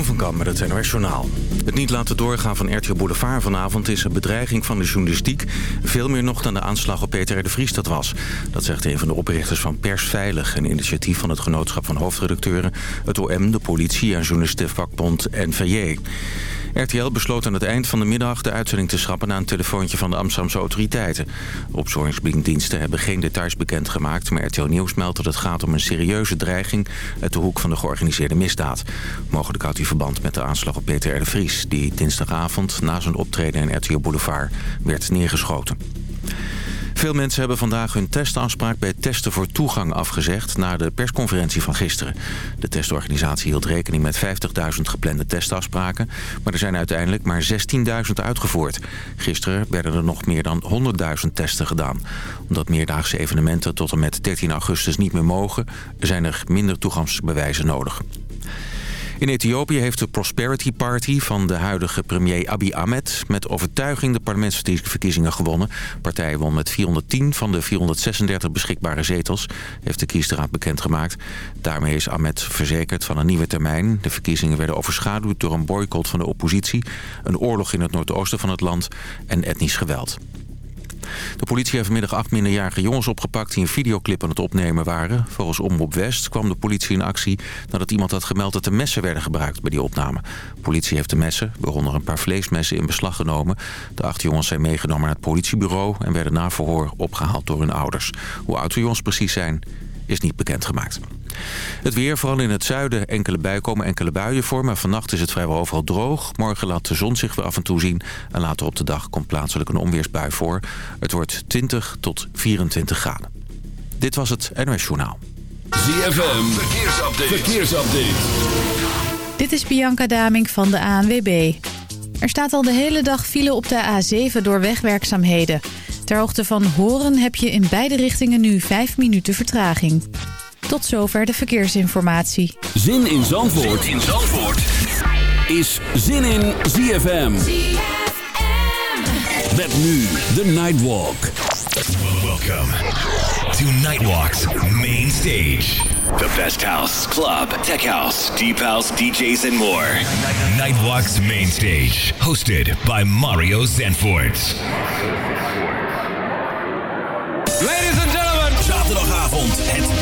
Van Kam met het Journaal. Het niet laten doorgaan van RTL Boulevard vanavond is een bedreiging van de journalistiek. Veel meer nog dan de aanslag op Peter R. de Vries dat was. Dat zegt een van de oprichters van Persveilig. Een initiatief van het genootschap van hoofdredacteuren, het OM, de politie en journalistenvakbond NVJ. RTL besloot aan het eind van de middag de uitzending te schrappen... na een telefoontje van de Amsterdamse autoriteiten. Opzorgingsdiensten hebben geen details bekendgemaakt... maar RTL Nieuws meldt dat het gaat om een serieuze dreiging... uit de hoek van de georganiseerde misdaad. Mogelijk houdt hij verband met de aanslag op Peter R. de Vries... die dinsdagavond na zijn optreden in RTL Boulevard werd neergeschoten. Veel mensen hebben vandaag hun testafspraak bij Testen voor Toegang afgezegd... na de persconferentie van gisteren. De testorganisatie hield rekening met 50.000 geplande testafspraken... maar er zijn uiteindelijk maar 16.000 uitgevoerd. Gisteren werden er nog meer dan 100.000 testen gedaan. Omdat meerdaagse evenementen tot en met 13 augustus niet meer mogen... zijn er minder toegangsbewijzen nodig. In Ethiopië heeft de Prosperity Party van de huidige premier Abiy Ahmed... met overtuiging de parlementsverkiezingen gewonnen. De partij won met 410 van de 436 beschikbare zetels... heeft de kiesraad bekendgemaakt. Daarmee is Ahmed verzekerd van een nieuwe termijn. De verkiezingen werden overschaduwd door een boycott van de oppositie... een oorlog in het noordoosten van het land en etnisch geweld. De politie heeft vanmiddag acht minderjarige jongens opgepakt... die een videoclip aan het opnemen waren. Volgens Omroep West kwam de politie in actie... nadat iemand had gemeld dat er messen werden gebruikt bij die opname. De politie heeft de messen, waaronder een paar vleesmessen, in beslag genomen. De acht jongens zijn meegenomen naar het politiebureau... en werden na verhoor opgehaald door hun ouders. Hoe oud de jongens precies zijn, is niet bekendgemaakt. Het weer, vooral in het zuiden, enkele bijkomen, enkele buien voor. Maar vannacht is het vrijwel overal droog. Morgen laat de zon zich weer af en toe zien. En later op de dag komt plaatselijk een onweersbui voor. Het wordt 20 tot 24 graden. Dit was het NOS Journaal. ZFM, verkeersupdate. verkeersupdate. Dit is Bianca Damink van de ANWB. Er staat al de hele dag file op de A7 door wegwerkzaamheden. Ter hoogte van Horen heb je in beide richtingen nu 5 minuten vertraging. Tot zover de verkeersinformatie. Zin in Zandvoort, zin in Zandvoort. is Zin in ZFM. ZFM. Met nu de Nightwalk. Welcome to Nightwalk's main stage. The best house, club, tech house, deep house, DJs and more. Nightwalk's main stage. Hosted by Mario Zanfort. Ladies and gentlemen, zaterdagavond het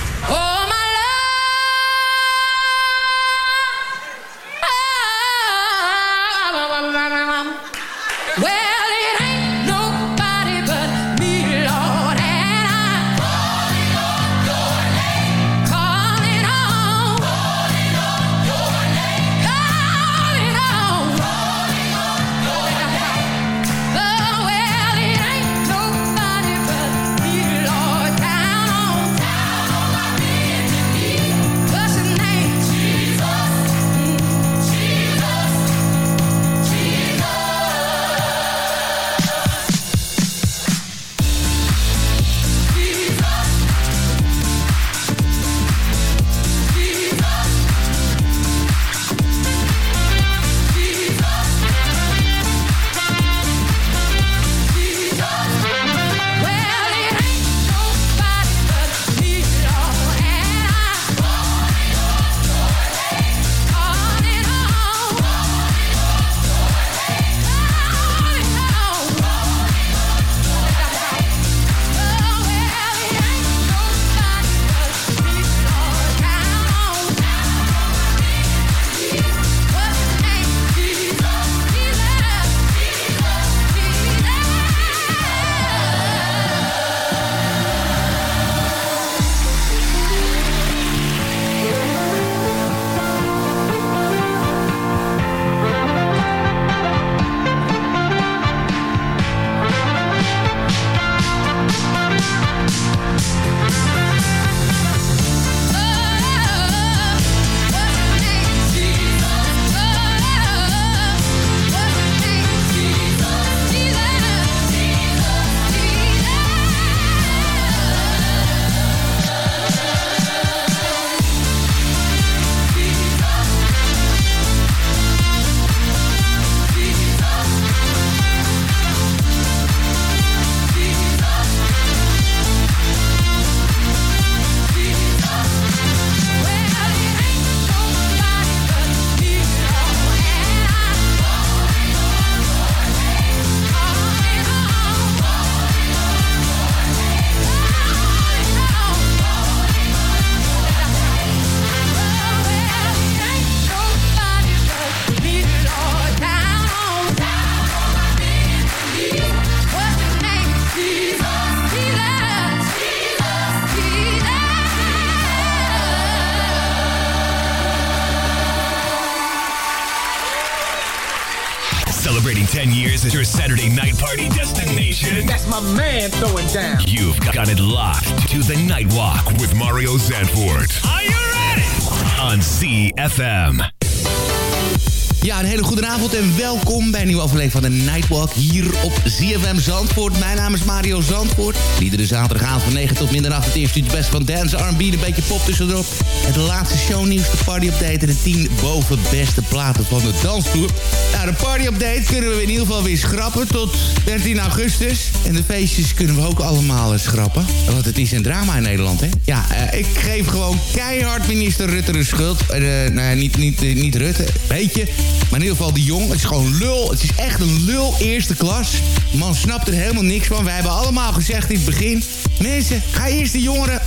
Ja, een hele goede avond en welkom bij een nieuwe aflevering de Nightwalk hier op ZFM Zandvoort. Mijn naam is Mario Zandvoort. Iedere zaterdagavond van 9 tot middernacht het eerste uurtje best van dance, R&B, een beetje pop tussendoor. Het laatste shownieuws, de party-update en de 10 boven beste platen van de danstoer. Nou, de party-update kunnen we in ieder geval weer schrappen tot 13 augustus. En de feestjes kunnen we ook allemaal schrappen. Want het is een drama in Nederland, hè? Ja, uh, ik geef gewoon keihard minister Rutte de schuld. Uh, nou ja, niet, niet, niet Rutte, beetje... Maar in ieder geval de jong, het is gewoon lul. Het is echt een lul eerste klas. Man snapt er helemaal niks van. Wij hebben allemaal gezegd in het begin... Mensen, ga eerst de jongeren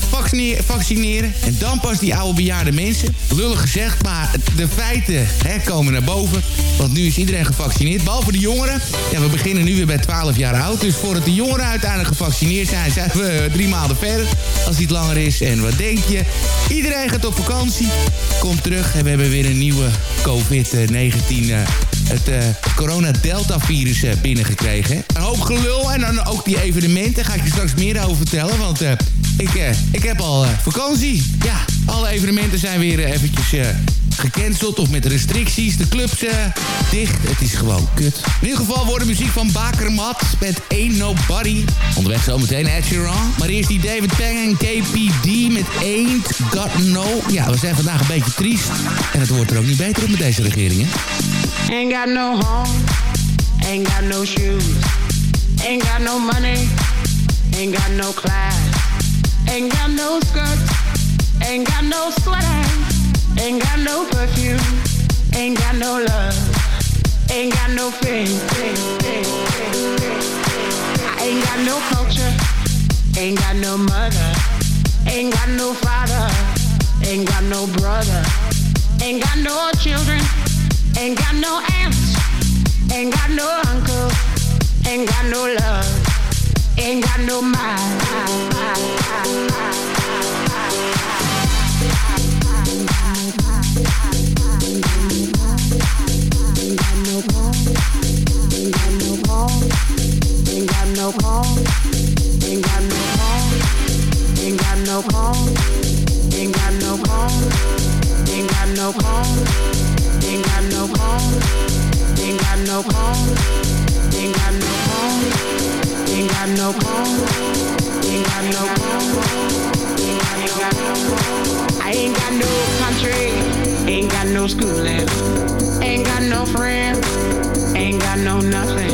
vaccineren. En dan pas die oude bejaarde mensen. Lullig gezegd, maar de feiten hè, komen naar boven. Want nu is iedereen gevaccineerd, behalve de jongeren. Ja, we beginnen nu weer bij 12 jaar oud. Dus voordat de jongeren uiteindelijk gevaccineerd zijn... zijn we drie maanden verder, als het langer is. En wat denk je? Iedereen gaat op vakantie. Komt terug en we hebben weer een nieuwe COVID-19 uh, het uh, corona-delta-virus uh, binnengekregen. Een hoop gelul en dan ook die evenementen. Daar ga ik je straks meer over vertellen, want uh, ik, ik heb al vakantie. Ja, alle evenementen zijn weer eventjes gecanceld of met restricties. De clubs dicht. Het is gewoon kut. In ieder geval wordt de muziek van Bakermat met Ain't Nobody. Onderweg zometeen Ed Sheeran. Maar eerst die David Peng en KPD met Ain't Got No. Ja, we zijn vandaag een beetje triest. En het wordt er ook niet beter op met deze regering, hè? Ain't got no home, ain't got no shoes, ain't got no money, ain't got no class, ain't got no skirts, ain't got no sweater, ain't got no perfume, ain't got no love, ain't got no faith. I ain't got no culture, ain't got no mother, ain't got no father, ain't got no brother, ain't got no children. Ain't got no aunts, ain't got no uncle, ain't got no love, ain't got no mind. Ain't got no schooling. Ain't got no friends. Ain't got no nothing,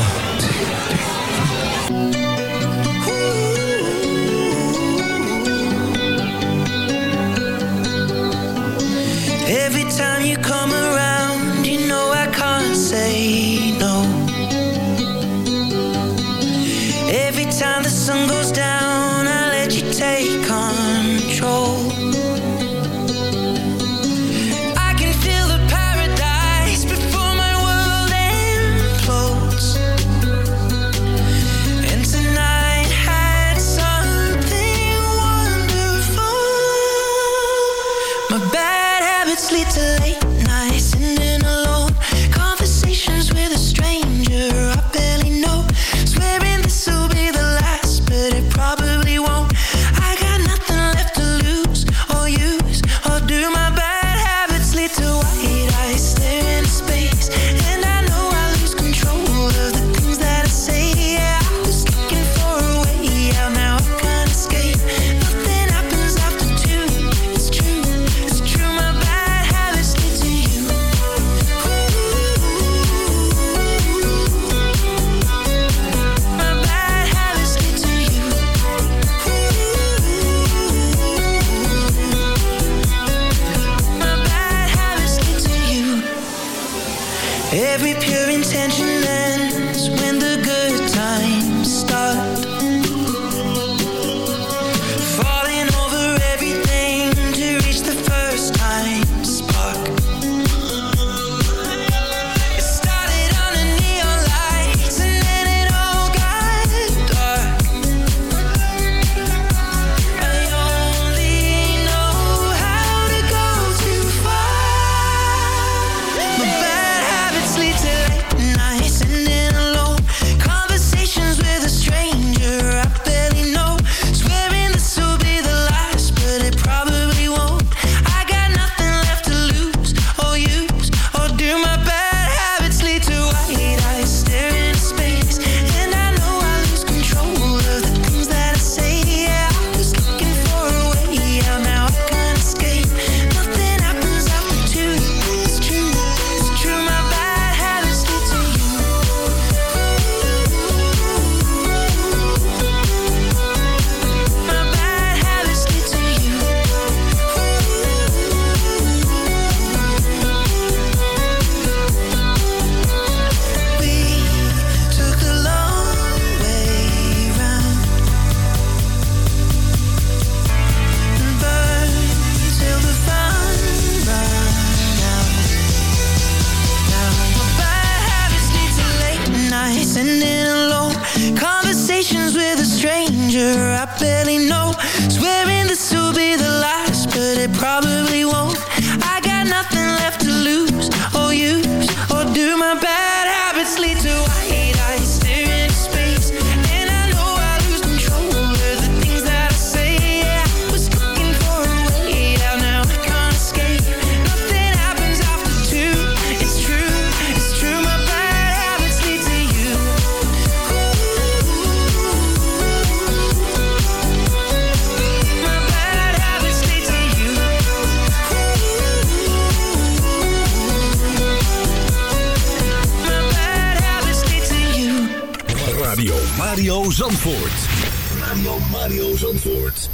Radio Mario Zandvoort. Radio Mario Zandvoort.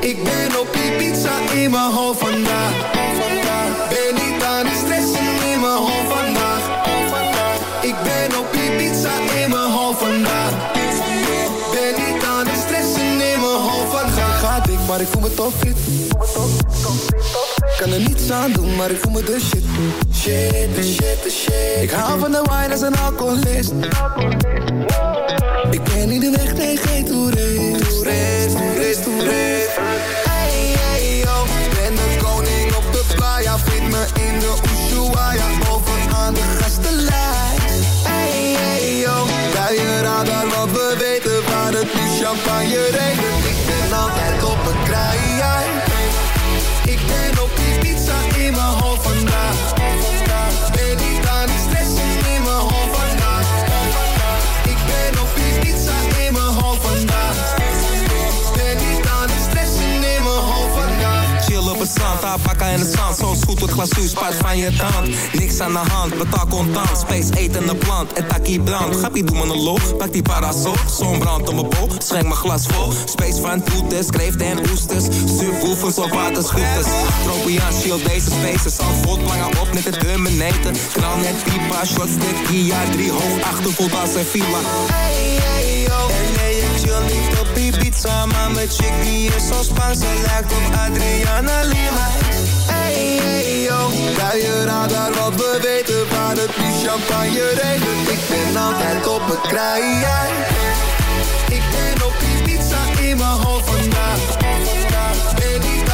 Ik ben op Ibiza in mijn hoofd vandaag. Ben niet aan het stressen in mijn hoofd vandaag. Ik ben op Ibiza in mijn hoofd vandaag. Ben niet aan het stressen in mijn hoofd vandaag. Ga dik, maar ik voel me toch fit. Kan er niets aan doen, maar ik voel me de shit. Shit, de shit, de shit. Ik hou van de wine als een alcoholist. Ik ben niet de weg, nee, geen toerist. Toerist, toerist, toerist. Hey, hey, yo. Ik ben de koning op de playa. Vind me in de Ushuaia. Bovenaan de gastenlijst. Hey, hey, yo. Bij je radar, want we weten waar het nu champagne Ben op die pizza in mijn hoofd vandaag. Zand, tabakka in het zand. Zo goed het glazuur, spuit van je tand. Niks aan de hand, betaal contant. Space etende plant, en taki brand. Gappie, doe me een lol, pak die parasol. Zonbrand op mijn bol, schenk mijn glas vol. Space van toeters, kreeften en oesters. Surfwoefens op waterscooters. Tropiaan, shield deze spaces. Al voelt langer op, net het terminator. Knal net pipa, shots dit Kia. Drie hoog, achter als een op pizza Maar mijn chick die is zo Spaans Ze lijkt op Adriana Lima. Hey, hey, yo je radar wat we weten Waar het liefst champagne regent. Ik ben altijd op het krijgen Ik ben op die pizza in mijn hoofd vandaag Baby,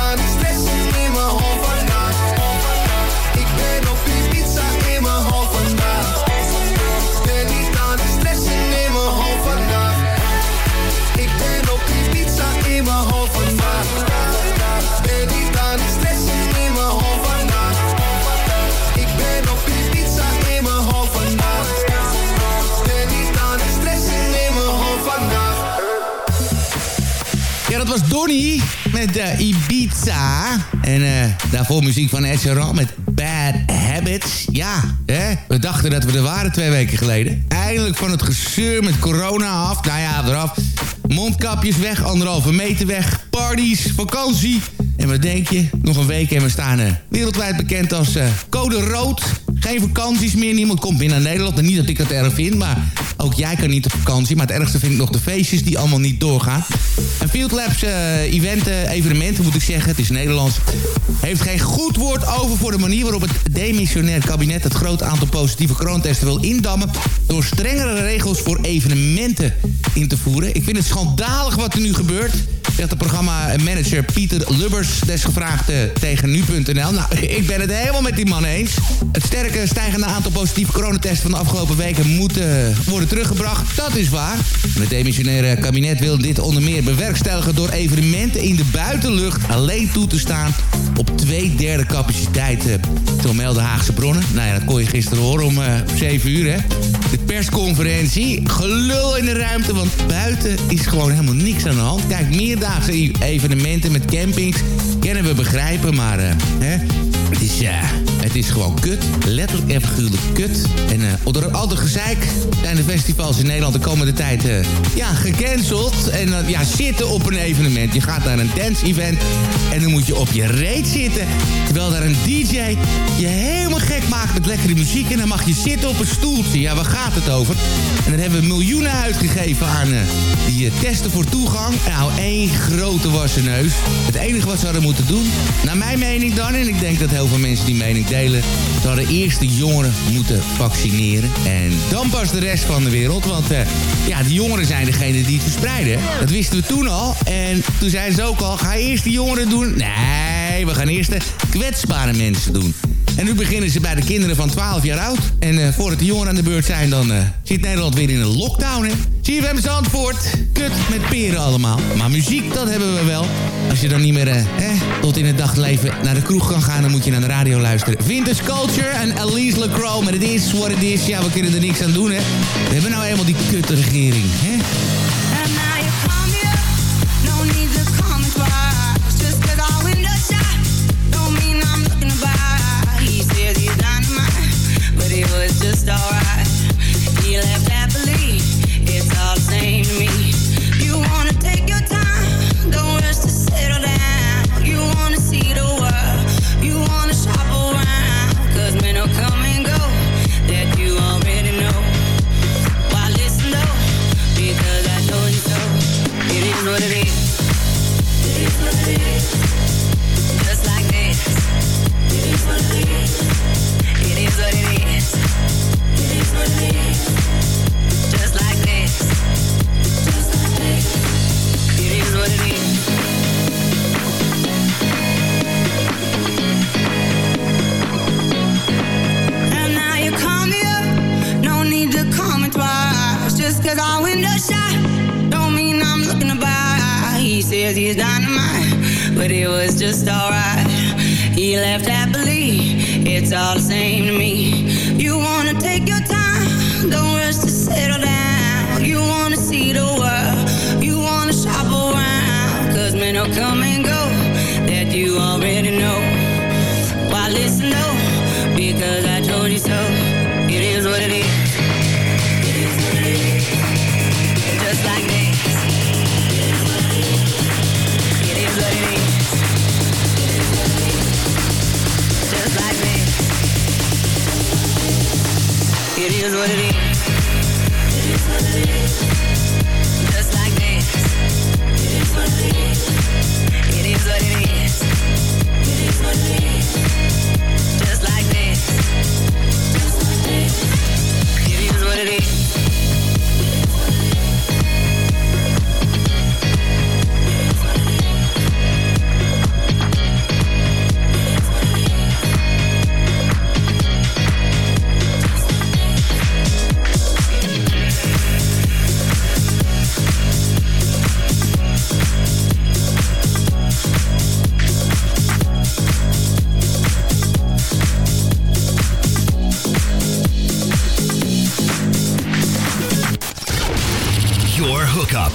in mijn hoofd vandaag. Niet aan het stressen in mijn hoofd vandaag. Ik ben op Ibiza in mijn hoofd vandaag. Niet aan het stressen in mijn hoofd vandaag. Ja, dat was Donny met eh, Ibiza. En eh, daarvoor muziek van Ed Sheeran met Bad Habits. Ja, hè? we dachten dat we er waren twee weken geleden. Eindelijk van het gezeur met corona af. Nou ja, eraf. Mondkapjes weg, anderhalve meter weg. Parties, vakantie. En wat denk je? Nog een week en we staan eh, wereldwijd bekend als eh, code rood. Geen vakanties meer, niemand komt meer naar Nederland. Niet dat ik het erg vind, maar ook jij kan niet op vakantie. Maar het ergste vind ik nog de feestjes die allemaal niet doorgaan. En Field Labs eh, eventen, evenementen moet ik zeggen, het is Nederlands... heeft geen goed woord over voor de manier waarop het demissionair kabinet... het groot aantal positieve coronatesten wil indammen... door strengere regels voor evenementen in te voeren. Ik vind het schandalig wat er nu gebeurt zegt de programmamanager Pieter Lubbers desgevraagd uh, tegen nu.nl. Nou, ik ben het helemaal met die man eens. Het sterke stijgende aantal positieve coronatesten van de afgelopen weken moet uh, worden teruggebracht. Dat is waar. Het demissionaire kabinet wil dit onder meer bewerkstelligen door evenementen in de buitenlucht alleen toe te staan op twee derde capaciteit. Uh, melden Haagse bronnen. Nou ja, dat kon je gisteren horen om 7 uur, hè. De persconferentie. Gelul in de ruimte, want buiten is gewoon helemaal niks aan de hand. Kijk, evenementen met campings kennen we begrijpen, maar uh, hè, het, is, uh, het is gewoon kut. Letterlijk en figuurlijk kut. En uh, door al de gezeik zijn de festivals in Nederland de komende tijd ja, gecanceld. En ja, zitten op een evenement. Je gaat naar een dance-event en dan moet je op je reet zitten. Terwijl daar een DJ je helemaal gek maakt met lekkere muziek. En dan mag je zitten op een stoeltje. Ja, waar gaat het over? En dan hebben we miljoenen uitgegeven aan die testen voor toegang. Nou, één grote wasseneus. Het enige wat ze hadden moeten doen, naar mijn mening dan... en ik denk dat heel veel mensen die mening delen... ze hadden eerst de jongeren moeten vaccineren. En dan pas de rest van de wereld. Want uh, ja, de jongeren zijn degene die het verspreiden. Dat wisten we toen al. En toen zeiden ze ook al, ga eerst de jongeren doen? Nee, we gaan eerst de kwetsbare mensen doen. En nu beginnen ze bij de kinderen van 12 jaar oud. En uh, voordat de jongeren aan de beurt zijn, dan uh, zit Nederland weer in een lockdown, hè. CFM Zandvoort, kut met peren allemaal. Maar muziek, dat hebben we wel. Als je dan niet meer eh, tot in het dagleven naar de kroeg kan gaan... dan moet je naar de radio luisteren. Vintage Culture en Elise LeCrow. Maar het is what it is. Ja, we kunnen er niks aan doen, hè. We hebben nou eenmaal die kutte regering, hè. Alright.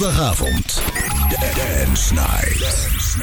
Donderdagavond. Dance Night. Dance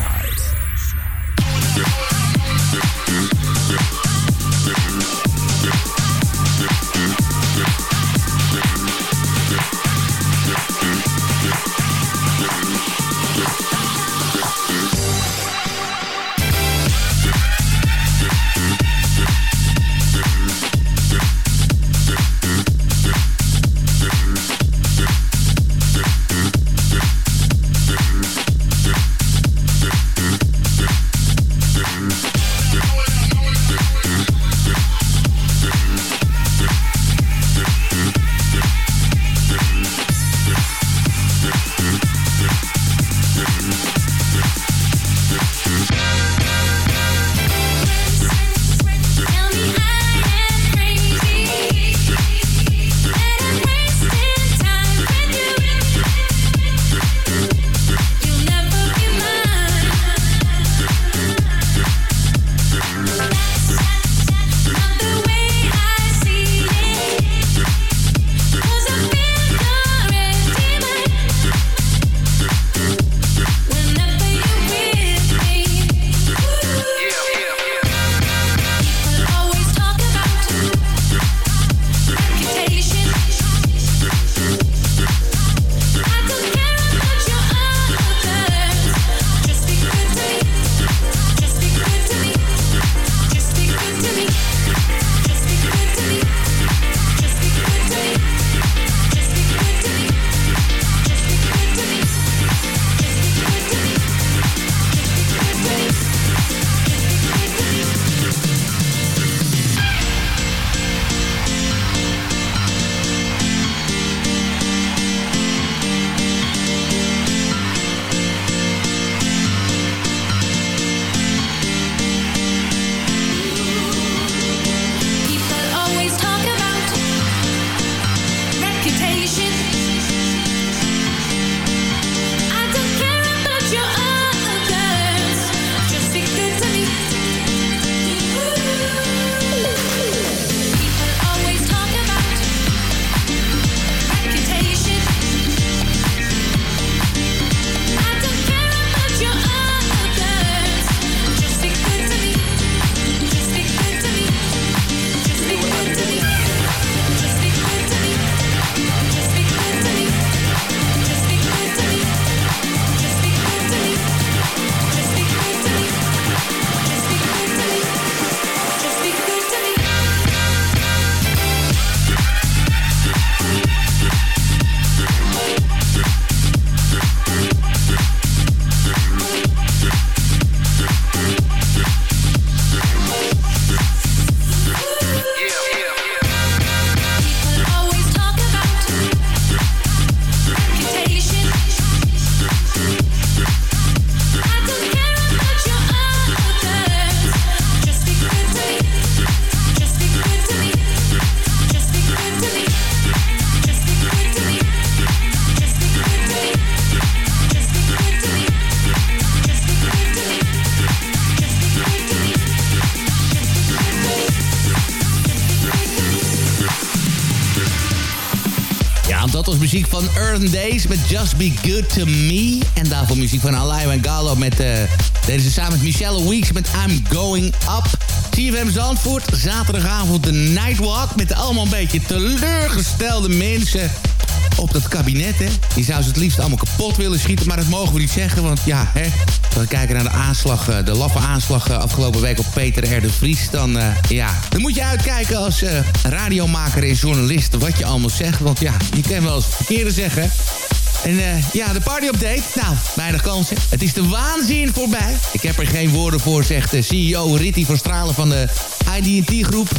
muziek van Earn Days met Just Be Good To Me. En daarvoor muziek van Alain en Gallo met... Uh, deze samen met Michelle Weeks met I'm Going Up. CFM Zandvoort, zaterdagavond de Nightwalk... met allemaal een beetje teleurgestelde mensen op dat kabinet, hè. Die zou ze het liefst allemaal kapot willen schieten, maar dat mogen we niet zeggen, want ja, hè. Als we kijken naar de aanslag, eh, de laffe aanslag eh, afgelopen week op Peter R. de Vries, dan, uh, ja, dan moet je uitkijken als radiomaker en journalist wat je allemaal zegt, want ja, je kan wel eens verkeerde zeggen, en ja, de party-update. Nou, weinig kansen. Het is de waanzin voorbij. Ik heb er geen woorden voor, zegt de CEO Ritty van Stralen van de IDT-groep...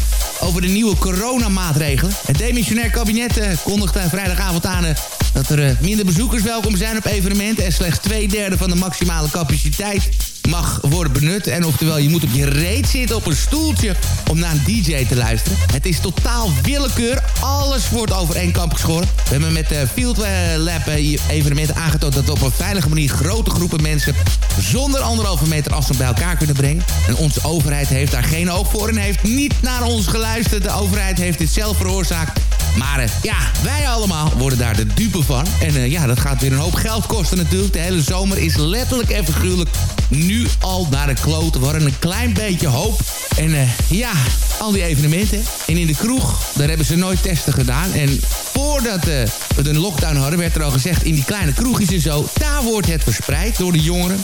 over de nieuwe coronamaatregelen. Het demissionair kabinet uh, kondigt vrijdagavond aan... Dat er minder bezoekers welkom zijn op evenementen... en slechts twee derde van de maximale capaciteit mag worden benut. En oftewel, je moet op je reet zitten op een stoeltje om naar een DJ te luisteren. Het is totaal willekeur. Alles wordt over één kamp geschoren. We hebben met de Field Lab evenementen aangetoond... dat we op een veilige manier grote groepen mensen... zonder anderhalve meter afstand bij elkaar kunnen brengen. En onze overheid heeft daar geen oog voor... en heeft niet naar ons geluisterd. De overheid heeft dit zelf veroorzaakt. Maar uh, ja, wij allemaal worden daar de dupe van. En uh, ja, dat gaat weer een hoop geld kosten natuurlijk. De hele zomer is letterlijk en figuurlijk nu al naar de kloten. We hadden een klein beetje hoop. En uh, ja, al die evenementen. En in de kroeg, daar hebben ze nooit testen gedaan. En voordat we een lockdown hadden, werd er al gezegd... in die kleine kroegjes en zo, daar wordt het verspreid door de jongeren.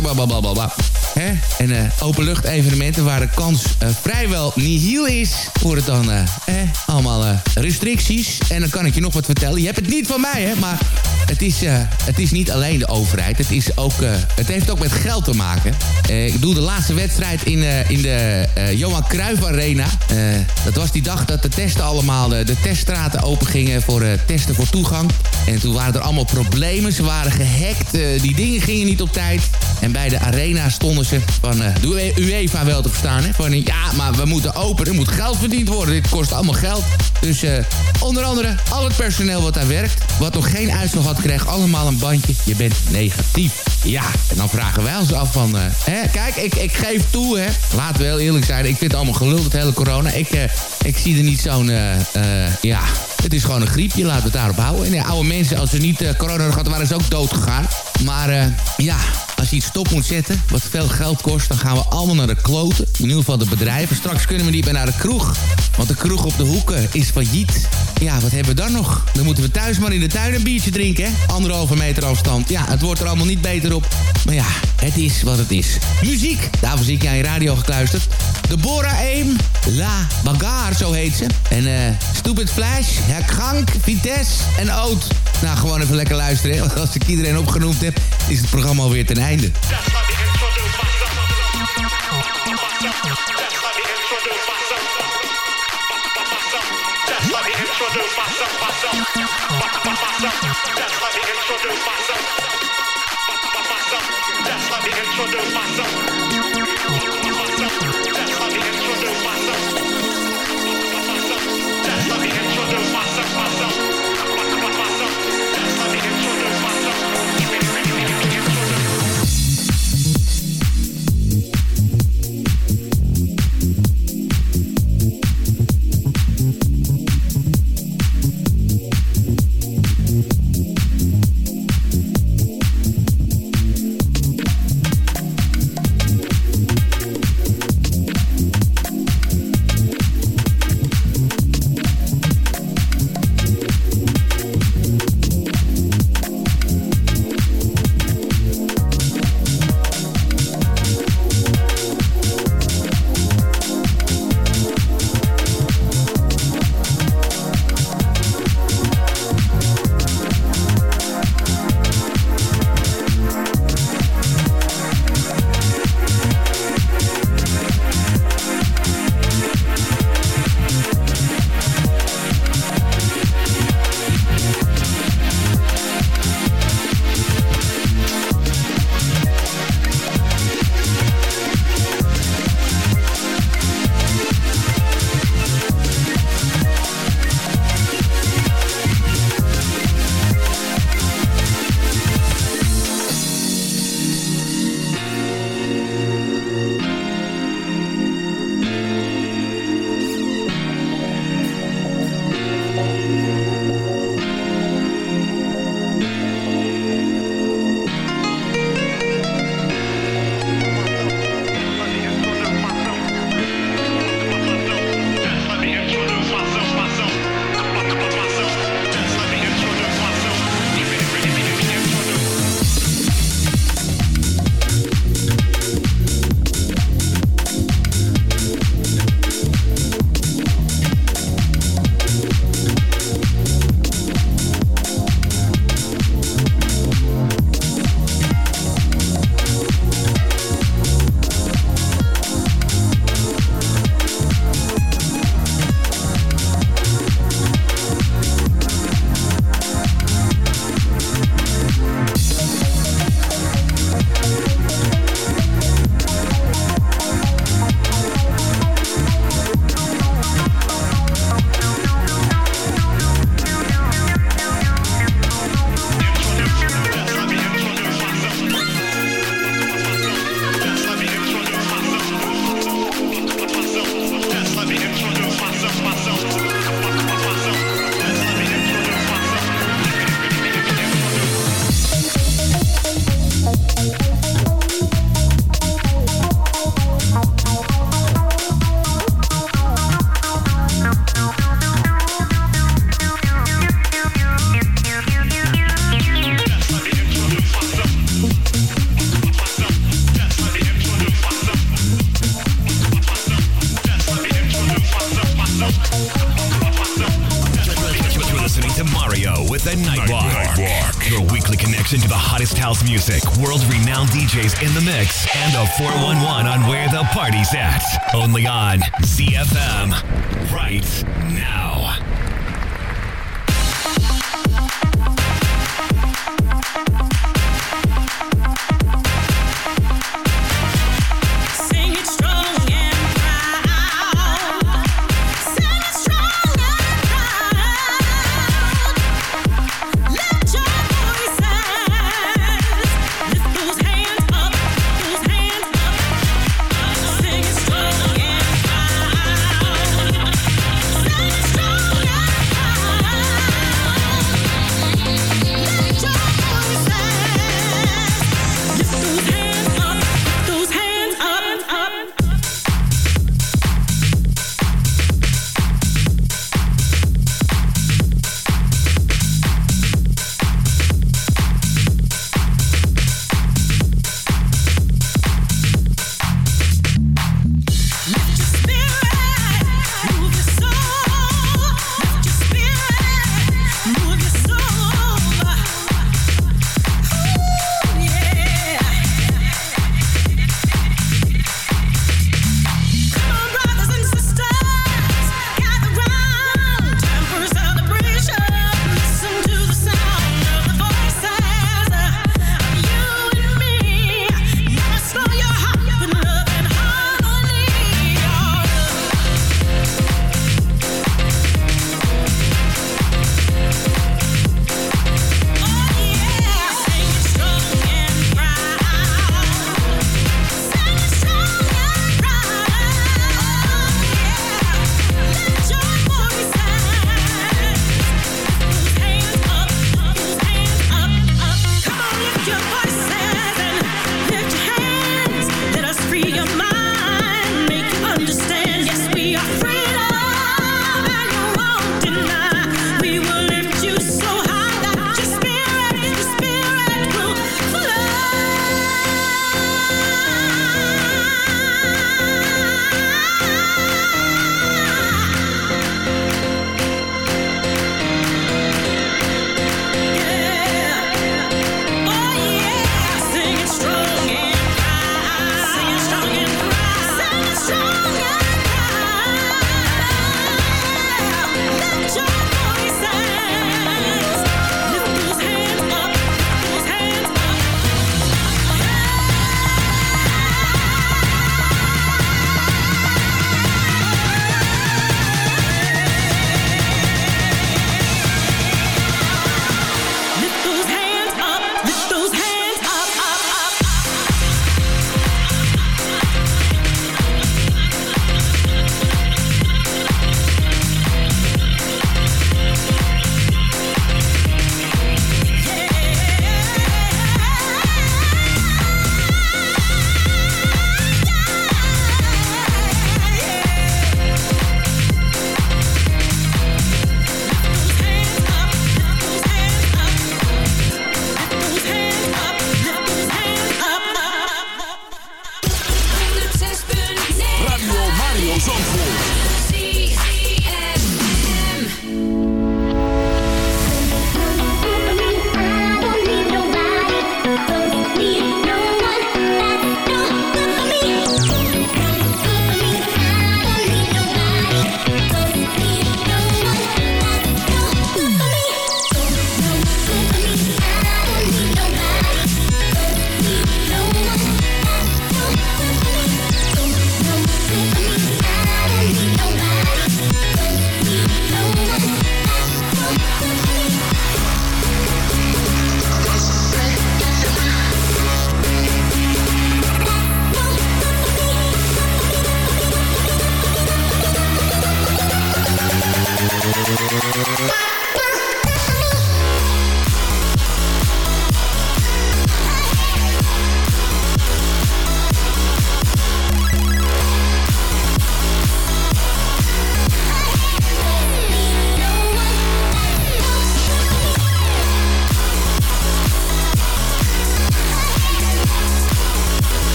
blablabla. Hè? En uh, openlucht evenementen waar de kans uh, vrijwel nihil is... wordt het dan uh, eh, allemaal restricties. En dan kan ik je nog wat vertellen. Je hebt het niet van mij, hè, maar het is, het is niet alleen de overheid. Het, is ook, het heeft ook met geld te maken. ik doe de laatste wedstrijd in, in de Johan Cruijff Arena. dat was die dag dat de testen allemaal, de teststraten open gingen... voor testen voor toegang. En toen waren er allemaal problemen. Ze waren gehackt. die dingen gingen niet op tijd. En bij de arena stonden ze van de UEFA wel te verstaan. Hè? Van ja, maar we moeten open. Er moet geld verdiend worden. Dit kost allemaal geld. Dus uh, onder andere al het personeel wat daar werkt. Wat nog geen uitslag had, kreeg allemaal een bandje. Je bent negatief. Ja, en dan vragen wij ons af van... Uh, hè, kijk, ik, ik geef toe, hè. Laten we eerlijk zijn. Ik vind het allemaal gelul, het hele corona. Ik, ik zie er niet zo'n... ja, het is gewoon een griepje. Laten we het daarop houden. En ja, oude mensen, als ze niet corona hadden, waren ze ook dood gegaan. Maar ja, als je iets stop moet zetten, wat veel geld kost... dan gaan we allemaal naar de kloten. In ieder geval de bedrijven. Straks kunnen we niet meer naar de kroeg. Want de kroeg op de hoeken is failliet. Ja, wat hebben we dan nog? Dan moeten we thuis maar in de tuin een biertje drinken, hè? Anderhalve meter afstand. Ja, het wordt er allemaal niet beter op. Maar ja, het is wat het is. Muziek, daarvoor zie ik aan je radio gekluisterd. Deborah Aim, La Bagarre, zo heet ze. En eh, Stupid Flash, ja, Krank, Vitesse en Oud. Nou, gewoon even lekker luisteren. Want als ik iedereen opgenoemd heb, is het programma alweer ten einde. On ZFM.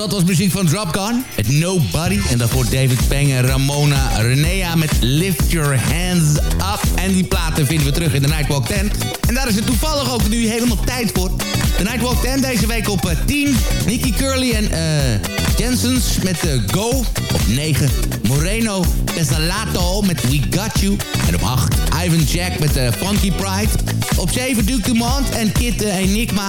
Dat was muziek van Dropgun. Het Nobody. En daarvoor David Peng en Ramona Renea met Lift Your Hands Up. En die platen vinden we terug in de Nightwalk 10. En daar is het toevallig ook nu helemaal tijd voor. De Nightwalk 10 deze week op eh, 10. Nicky Curly en eh Jensens met eh, Go. Op 9 Moreno Pesalato met We Got You. En op 8 Ivan Jack met eh, Funky Pride. Op 7 Duke Dumont en Kid eh, Enigma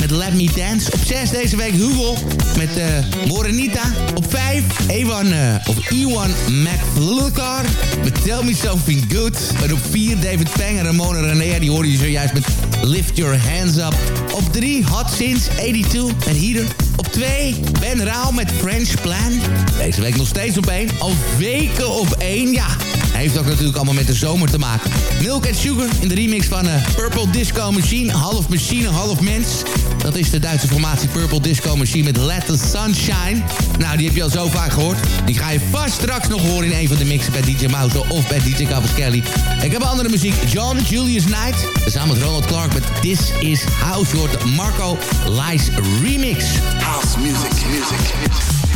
met Let Me Dance. Op 6 deze week Hugo met eh, Morenita. Op 5 Ewan, eh, of Ewan McFlukar met Tell Me Something Good. En op 4 David Peng en Ramona Renea. Die hoorde je zojuist met Lift Your Hands Up. Op 3 Hot Since 82 met Heater. Op 2 Ben Rauw met French Plan. Deze week nog steeds op 1. Al weken op 1, ja. Heeft ook natuurlijk allemaal met de zomer te maken. Milk and Sugar in de remix van eh, Purple Disco Machine. Half machine, half mens. Dat is de Duitse formatie Purple Disco Machine met Let the Sunshine. Nou, die heb je al zo vaak gehoord. Die ga je vast straks nog horen in een van de mixen bij DJ Mouse of bij DJ Kelly. Ik heb andere muziek. John Julius Knight. Samen met Ronald Clark met This is House. Je Marco Lies Remix. House music, music, music.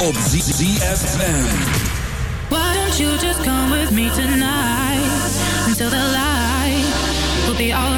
op ZFM. Why don't you just come with me tonight? Until the light will be all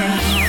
Yeah.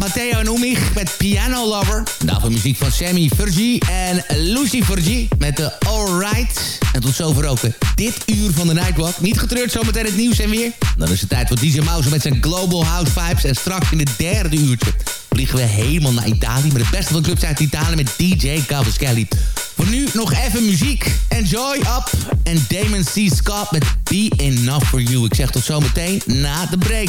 Matteo Umich met Piano Lover. Daarvoor muziek van Sammy Fergie en Lucy Fergie met de Alright. En tot zover ook eh, dit uur van de Nightwalk. Niet getreurd, zometeen het nieuws en weer. Dan is het tijd voor DJ Mouse met zijn Global House Vibes. En straks in het derde uurtje vliegen we helemaal naar Italië... met het beste van clubs uit Italië met DJ Cavaschelli. Voor nu nog even muziek. Enjoy Up en Damon C. Scott met Be Enough For You. Ik zeg tot zometeen na de break.